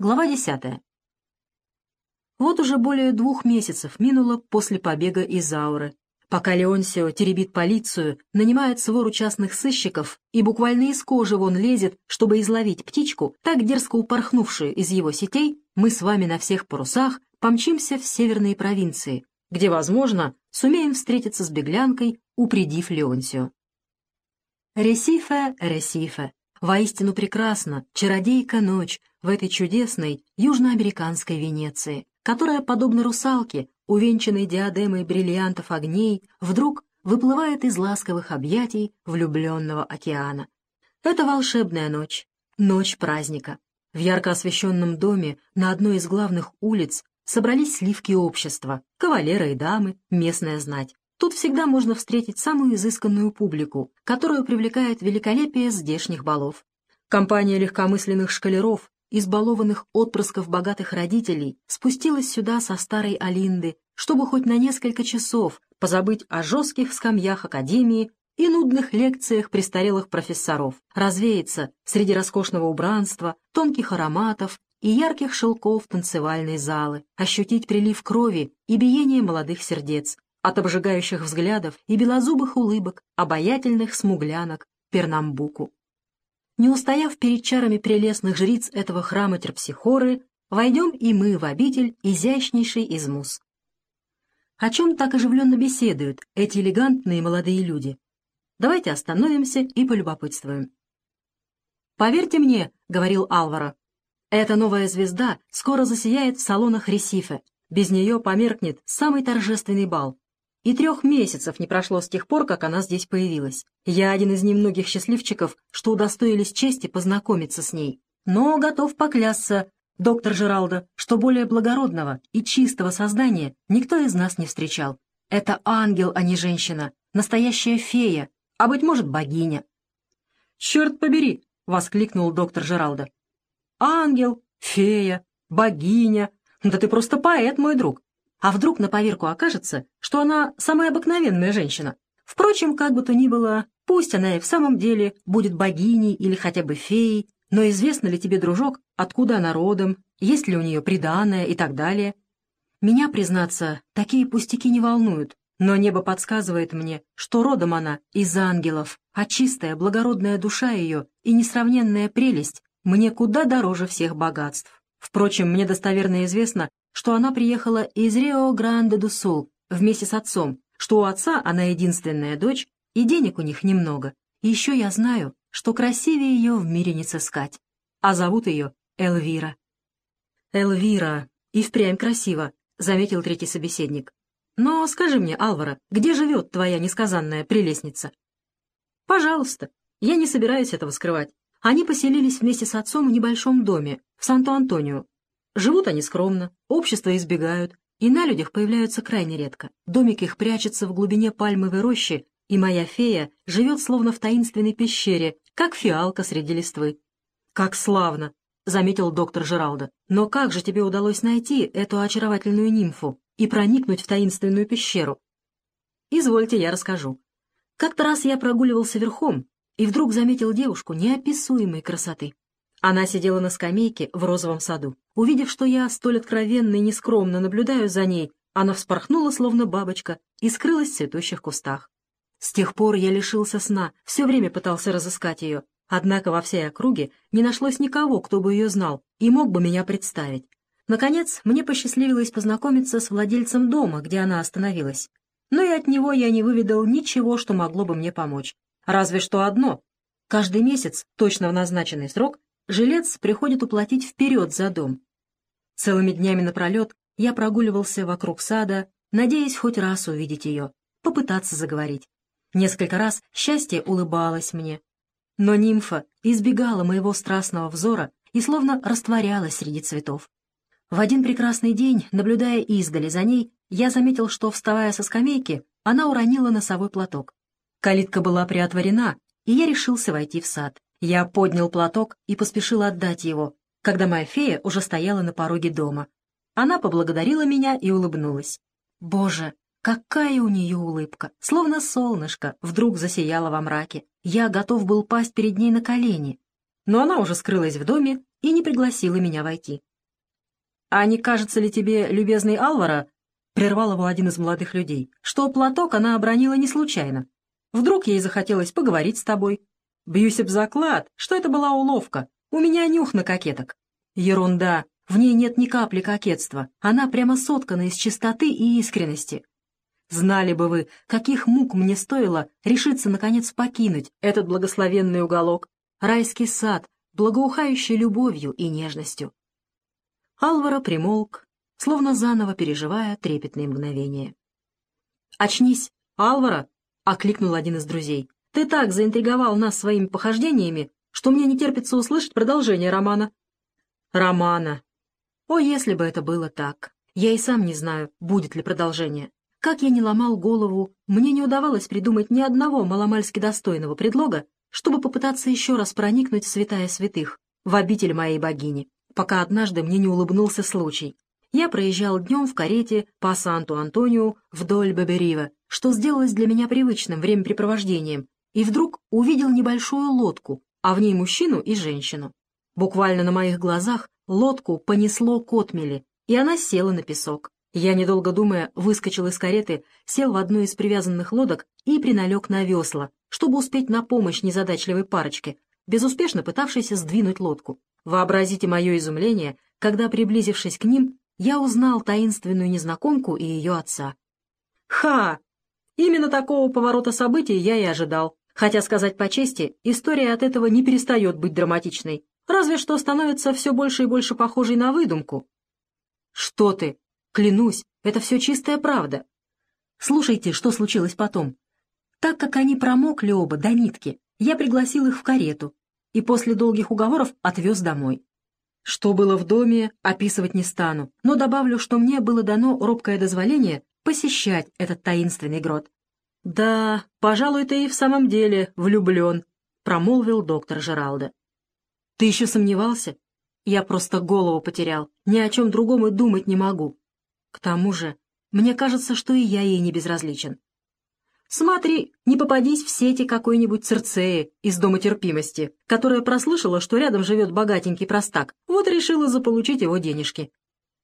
Глава десятая. Вот уже более двух месяцев минуло после побега из Ауры, пока Леонсио теребит полицию, нанимает свору частных сыщиков и буквально из кожи вон лезет, чтобы изловить птичку, так дерзко упорхнувшую из его сетей, мы с вами на всех парусах помчимся в северные провинции, где, возможно, сумеем встретиться с беглянкой, упредив Леонсио. Ресифе, Ресифе, воистину прекрасна, чародейка ночь в этой чудесной южноамериканской Венеции, которая, подобно русалке, увенчанной диадемой бриллиантов огней, вдруг выплывает из ласковых объятий влюбленного океана. Это волшебная ночь, ночь праздника. В ярко освещенном доме на одной из главных улиц собрались сливки общества, кавалеры и дамы, местная знать. Тут всегда можно встретить самую изысканную публику, которую привлекает великолепие здешних балов. Компания легкомысленных шкалеров, избалованных отпрысков богатых родителей, спустилась сюда со старой Алинды, чтобы хоть на несколько часов позабыть о жестких скамьях Академии и нудных лекциях престарелых профессоров, развеяться среди роскошного убранства, тонких ароматов и ярких шелков танцевальной залы, ощутить прилив крови и биение молодых сердец, от обжигающих взглядов и белозубых улыбок, обаятельных смуглянок Пернамбуку. Не устояв перед чарами прелестных жриц этого храма Терпсихоры, войдем и мы в обитель изящнейший из мус. О чем так оживленно беседуют эти элегантные молодые люди? Давайте остановимся и полюбопытствуем. «Поверьте мне», — говорил Алваро, — «эта новая звезда скоро засияет в салонах Ресифе. Без нее померкнет самый торжественный бал. И трех месяцев не прошло с тех пор, как она здесь появилась. Я один из немногих счастливчиков, что удостоились чести познакомиться с ней. Но готов поклясться, доктор Жералдо, что более благородного и чистого создания никто из нас не встречал. Это ангел, а не женщина, настоящая фея, а, быть может, богиня. «Черт побери!» — воскликнул доктор Жералдо. «Ангел, фея, богиня. Да ты просто поэт, мой друг. А вдруг на поверку окажется, что она самая обыкновенная женщина? Впрочем, как бы то ни было, пусть она и в самом деле будет богиней или хотя бы феей, но известно ли тебе, дружок, откуда она родом, есть ли у нее приданое и так далее? Меня, признаться, такие пустяки не волнуют, но небо подсказывает мне, что родом она из ангелов, а чистая, благородная душа ее и несравненная прелесть мне куда дороже всех богатств. Впрочем, мне достоверно известно, что она приехала из Рио-Гранде-ду-Сул вместе с отцом, что у отца она единственная дочь, и денег у них немного. И еще я знаю, что красивее ее в мире не сыскать. А зовут ее Элвира. «Элвира, и впрямь красиво», — заметил третий собеседник. «Но скажи мне, Алвара, где живет твоя несказанная прелестница?» «Пожалуйста, я не собираюсь этого скрывать. Они поселились вместе с отцом в небольшом доме в Санто-Антонио, Живут они скромно, общество избегают, и на людях появляются крайне редко. Домик их прячется в глубине пальмовой рощи, и моя фея живет словно в таинственной пещере, как фиалка среди листвы. «Как славно!» — заметил доктор Жералдо. «Но как же тебе удалось найти эту очаровательную нимфу и проникнуть в таинственную пещеру?» «Извольте, я расскажу. Как-то раз я прогуливался верхом и вдруг заметил девушку неописуемой красоты. Она сидела на скамейке в розовом саду. Увидев, что я столь откровенно и нескромно наблюдаю за ней, она вспорхнула, словно бабочка, и скрылась в цветущих кустах. С тех пор я лишился сна, все время пытался разыскать ее. Однако во всей округе не нашлось никого, кто бы ее знал и мог бы меня представить. Наконец, мне посчастливилось познакомиться с владельцем дома, где она остановилась. Но и от него я не выведал ничего, что могло бы мне помочь. Разве что одно. Каждый месяц, точно в назначенный срок, жилец приходит уплатить вперед за дом. Целыми днями напролет я прогуливался вокруг сада, надеясь хоть раз увидеть ее, попытаться заговорить. Несколько раз счастье улыбалось мне. Но нимфа избегала моего страстного взора и словно растворялась среди цветов. В один прекрасный день, наблюдая издали за ней, я заметил, что, вставая со скамейки, она уронила носовой платок. Калитка была приотворена, и я решился войти в сад. Я поднял платок и поспешил отдать его, когда моя фея уже стояла на пороге дома. Она поблагодарила меня и улыбнулась. Боже, какая у нее улыбка! Словно солнышко вдруг засияло во мраке. Я готов был пасть перед ней на колени. Но она уже скрылась в доме и не пригласила меня войти. «А не кажется ли тебе, любезный Алвара, — прервал его один из молодых людей, — что платок она обронила не случайно? Вдруг ей захотелось поговорить с тобой? Бьюсь об заклад, что это была уловка. У меня нюх на кокеток». «Ерунда. В ней нет ни капли кокетства. Она прямо соткана из чистоты и искренности. Знали бы вы, каких мук мне стоило решиться, наконец, покинуть этот благословенный уголок, райский сад, благоухающий любовью и нежностью. Алвара примолк, словно заново переживая трепетные мгновения. «Очнись, Алвара!» — окликнул один из друзей. «Ты так заинтриговал нас своими похождениями, что мне не терпится услышать продолжение романа». «Романа!» О, если бы это было так! Я и сам не знаю, будет ли продолжение. Как я не ломал голову, мне не удавалось придумать ни одного маломальски достойного предлога, чтобы попытаться еще раз проникнуть в святая святых, в обитель моей богини, пока однажды мне не улыбнулся случай. Я проезжал днем в карете по Санту-Антонио вдоль Беберива, что сделалось для меня привычным времяпрепровождением, и вдруг увидел небольшую лодку, а в ней мужчину и женщину. Буквально на моих глазах лодку понесло к отмели, и она села на песок. Я, недолго думая, выскочил из кареты, сел в одну из привязанных лодок и приналег на весла, чтобы успеть на помощь незадачливой парочке, безуспешно пытавшейся сдвинуть лодку. Вообразите мое изумление, когда, приблизившись к ним, я узнал таинственную незнакомку и ее отца. Ха! Именно такого поворота событий я и ожидал. Хотя, сказать по чести, история от этого не перестает быть драматичной, разве что становится все больше и больше похожей на выдумку. «Что ты?» Клянусь, это все чистая правда. Слушайте, что случилось потом. Так как они промокли оба до нитки, я пригласил их в карету и после долгих уговоров отвез домой. Что было в доме, описывать не стану, но добавлю, что мне было дано робкое дозволение посещать этот таинственный грот. «Да, пожалуй, ты и в самом деле влюблен», — промолвил доктор Жералда. «Ты еще сомневался? Я просто голову потерял, ни о чем другом и думать не могу. К тому же, мне кажется, что и я ей не безразличен. Смотри, не попадись в сети какой-нибудь Церцеи из Дома терпимости, которая прослышала, что рядом живет богатенький простак, вот решила заполучить его денежки.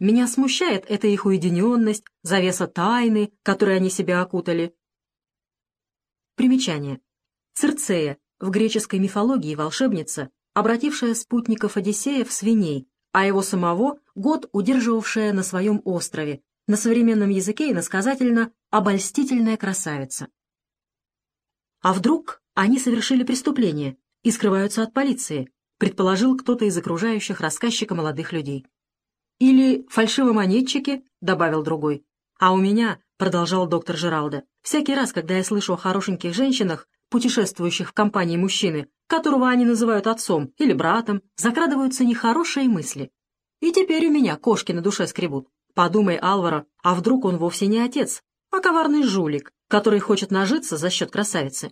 Меня смущает эта их уединенность, завеса тайны, которой они себя окутали. Примечание. Церцея, в греческой мифологии волшебница, обратившая спутников Одиссея в свиней, а его самого год удерживавшая на своем острове, на современном языке иносказательно «обольстительная красавица». А вдруг они совершили преступление и скрываются от полиции, предположил кто-то из окружающих рассказчика молодых людей. Или фальшивомонетчики, добавил другой. А у меня, продолжал доктор Жералда, всякий раз, когда я слышу о хорошеньких женщинах, путешествующих в компании мужчины, которого они называют отцом или братом, закрадываются нехорошие мысли. И теперь у меня кошки на душе скребут. Подумай, Алвара, а вдруг он вовсе не отец, а коварный жулик, который хочет нажиться за счет красавицы?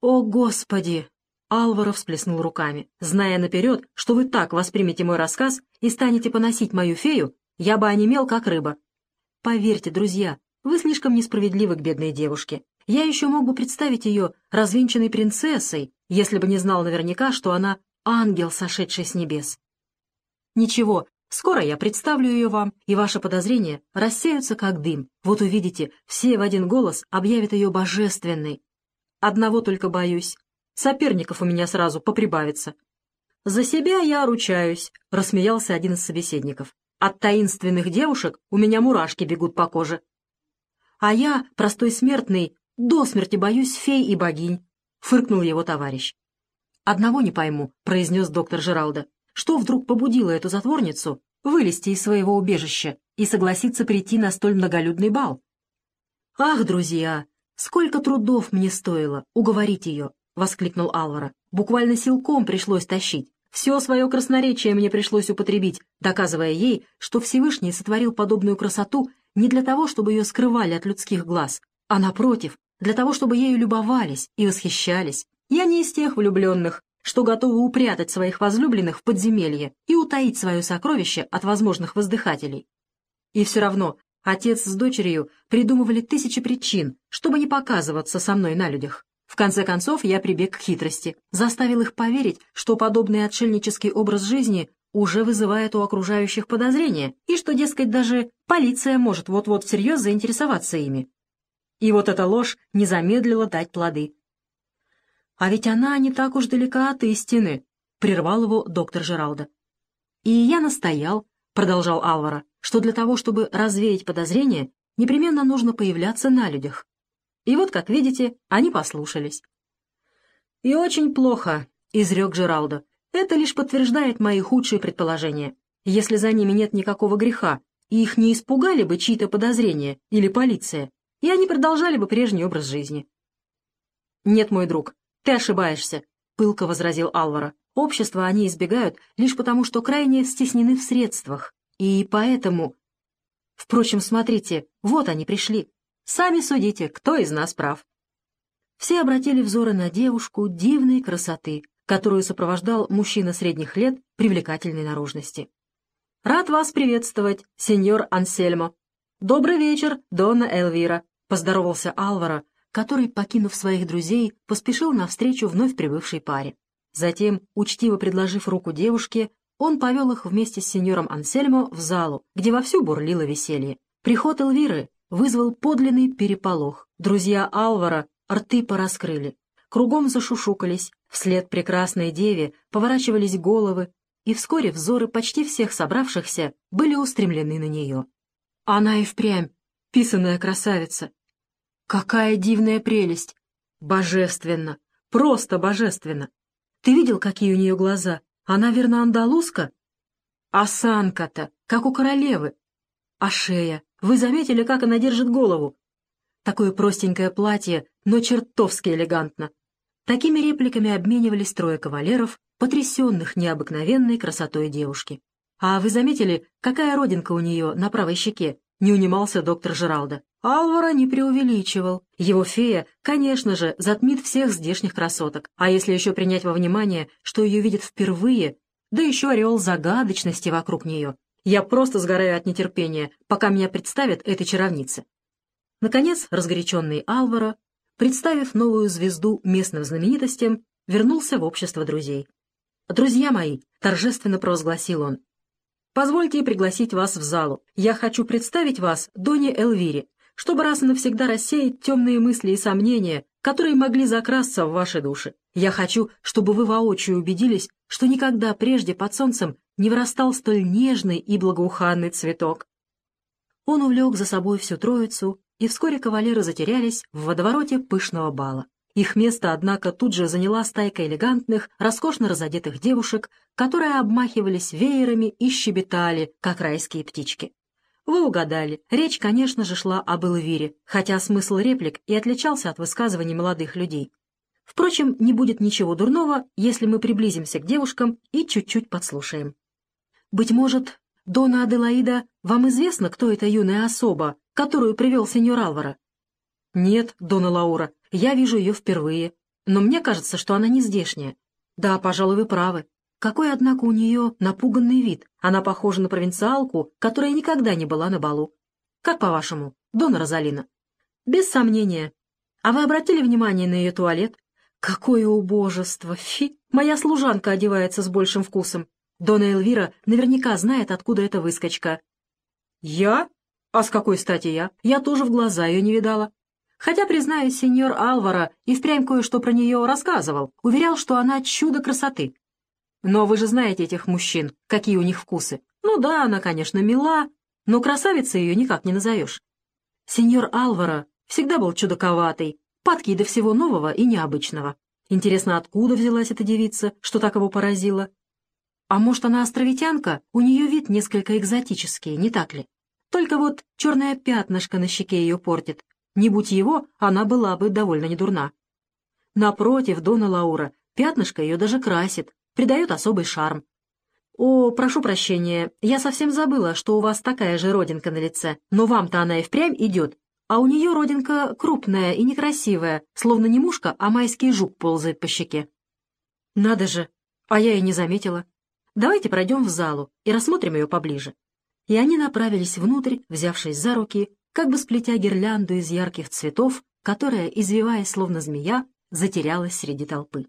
О, Господи! Алвара всплеснул руками. Зная наперед, что вы так воспримете мой рассказ и станете поносить мою фею, я бы онемел, как рыба. Поверьте, друзья, вы слишком несправедливы к бедной девушке. Я еще мог бы представить ее развенчанной принцессой, если бы не знал наверняка, что она ангел, сошедший с небес. Ничего, скоро я представлю ее вам, и ваши подозрения рассеются как дым. Вот увидите, все в один голос объявят ее божественной. Одного только боюсь. Соперников у меня сразу поприбавится. «За себя я ручаюсь», — рассмеялся один из собеседников. «От таинственных девушек у меня мурашки бегут по коже». «А я, простой смертный, до смерти боюсь фей и богинь фыркнул его товарищ. «Одного не пойму», — произнес доктор Жералда. «Что вдруг побудило эту затворницу вылезти из своего убежища и согласиться прийти на столь многолюдный бал?» «Ах, друзья, сколько трудов мне стоило уговорить ее!» — воскликнул Алвара. «Буквально силком пришлось тащить. Все свое красноречие мне пришлось употребить, доказывая ей, что Всевышний сотворил подобную красоту не для того, чтобы ее скрывали от людских глаз, а, напротив, для того, чтобы ею любовались и восхищались. Я не из тех влюбленных, что готовы упрятать своих возлюбленных в подземелье и утаить свое сокровище от возможных воздыхателей. И все равно отец с дочерью придумывали тысячи причин, чтобы не показываться со мной на людях. В конце концов, я прибег к хитрости, заставил их поверить, что подобный отшельнический образ жизни уже вызывает у окружающих подозрения, и что, дескать, даже полиция может вот-вот всерьез заинтересоваться ими. И вот эта ложь не замедлила дать плоды. «А ведь она не так уж далека от истины», — прервал его доктор Жералда. «И я настоял», — продолжал Алвара, «что для того, чтобы развеять подозрения, непременно нужно появляться на людях. И вот, как видите, они послушались». «И очень плохо», — изрек Жералдо. «Это лишь подтверждает мои худшие предположения. Если за ними нет никакого греха, и их не испугали бы чьи-то подозрения или полиция, и они продолжали бы прежний образ жизни». «Нет, мой друг, ты ошибаешься», — пылко возразил Алвара. «Общество они избегают лишь потому, что крайне стеснены в средствах, и поэтому...» «Впрочем, смотрите, вот они пришли. Сами судите, кто из нас прав». Все обратили взоры на девушку дивной красоты, которую сопровождал мужчина средних лет привлекательной наружности. «Рад вас приветствовать, сеньор Ансельмо. Добрый вечер, Дона Элвира», — поздоровался Алвара, который, покинув своих друзей, поспешил навстречу вновь прибывшей паре. Затем, учтиво предложив руку девушке, он повел их вместе с сеньором Ансельмо в залу, где вовсю бурлило веселье. Приход Элвиры вызвал подлинный переполох. Друзья Алвара рты пораскрыли, кругом зашушукались, вслед прекрасной деве поворачивались головы, и вскоре взоры почти всех собравшихся были устремлены на нее. Она и впрямь, писаная красавица. Какая дивная прелесть! Божественно! Просто божественно! Ты видел, какие у нее глаза? Она, верно, андалузка? Осанка-то, как у королевы. А шея? Вы заметили, как она держит голову? Такое простенькое платье, но чертовски элегантно. Такими репликами обменивались трое кавалеров, потрясенных необыкновенной красотой девушки. «А вы заметили, какая родинка у нее на правой щеке?» — не унимался доктор Жералда. Алвара не преувеличивал. Его фея, конечно же, затмит всех здешних красоток. А если еще принять во внимание, что ее видят впервые, да еще ореол загадочности вокруг нее. Я просто сгораю от нетерпения, пока меня представят этой чаровнице. Наконец, разгоряченный Алваро, представив новую звезду местным знаменитостям, вернулся в общество друзей. «Друзья мои», — торжественно провозгласил он, — «позвольте пригласить вас в залу. Я хочу представить вас Доне Элвире, чтобы раз и навсегда рассеять темные мысли и сомнения, которые могли закрасться в ваши души. Я хочу, чтобы вы воочию убедились, что никогда прежде под солнцем не вырастал столь нежный и благоуханный цветок». Он увлек за собой всю троицу, и вскоре кавалеры затерялись в водовороте пышного бала. Их место, однако, тут же заняла стайка элегантных, роскошно разодетых девушек, которые обмахивались веерами и щебетали, как райские птички. Вы угадали, речь, конечно же, шла об Элвире, хотя смысл реплик и отличался от высказываний молодых людей. Впрочем, не будет ничего дурного, если мы приблизимся к девушкам и чуть-чуть подслушаем. Быть может, Дона Аделаида, вам известно, кто эта юная особа, которую привел сеньор Алвара?» «Нет, Дона Лаура, я вижу ее впервые, но мне кажется, что она не здешняя. Да, пожалуй, вы правы. Какой, однако, у нее напуганный вид. Она похожа на провинциалку, которая никогда не была на балу. Как по-вашему, Дона Розалина?» «Без сомнения. А вы обратили внимание на ее туалет? Какое убожество! Фи! Моя служанка одевается с большим вкусом. Дона Эльвира наверняка знает, откуда эта выскочка». «Я?» «А с какой стати я? Я тоже в глаза ее не видала. Хотя, признаюсь, сеньор Алвара и впрямь кое-что про нее рассказывал. Уверял, что она чудо красоты. Но вы же знаете этих мужчин, какие у них вкусы. Ну да, она, конечно, мила, но красавицей ее никак не назовешь. Сеньор Алвара всегда был чудаковатый, падкий до всего нового и необычного. Интересно, откуда взялась эта девица, что так его поразило? А может, она островитянка? У нее вид несколько экзотический, не так ли? Только вот черное пятнышко на щеке ее портит. Не будь его, она была бы довольно недурна. Напротив, Дона Лаура, пятнышко ее даже красит, придает особый шарм. «О, прошу прощения, я совсем забыла, что у вас такая же родинка на лице, но вам-то она и впрямь идет, а у нее родинка крупная и некрасивая, словно не мушка, а майский жук ползает по щеке». «Надо же, а я и не заметила. Давайте пройдем в залу и рассмотрим ее поближе» и они направились внутрь, взявшись за руки, как бы сплетя гирлянду из ярких цветов, которая, извиваясь словно змея, затерялась среди толпы.